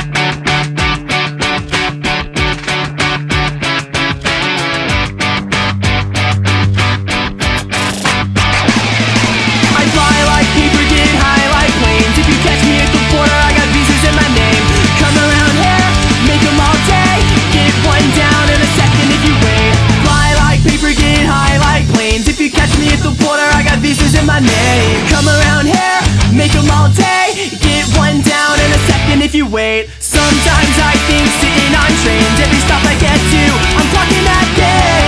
I fly like paper, get high like planes. If you catch me at the border, I got visas in my name. Come around here, make 'em all day. Get one down in a second if you wait. Sometimes I think sitting on trains, every stop I get to, I'm clocking that day.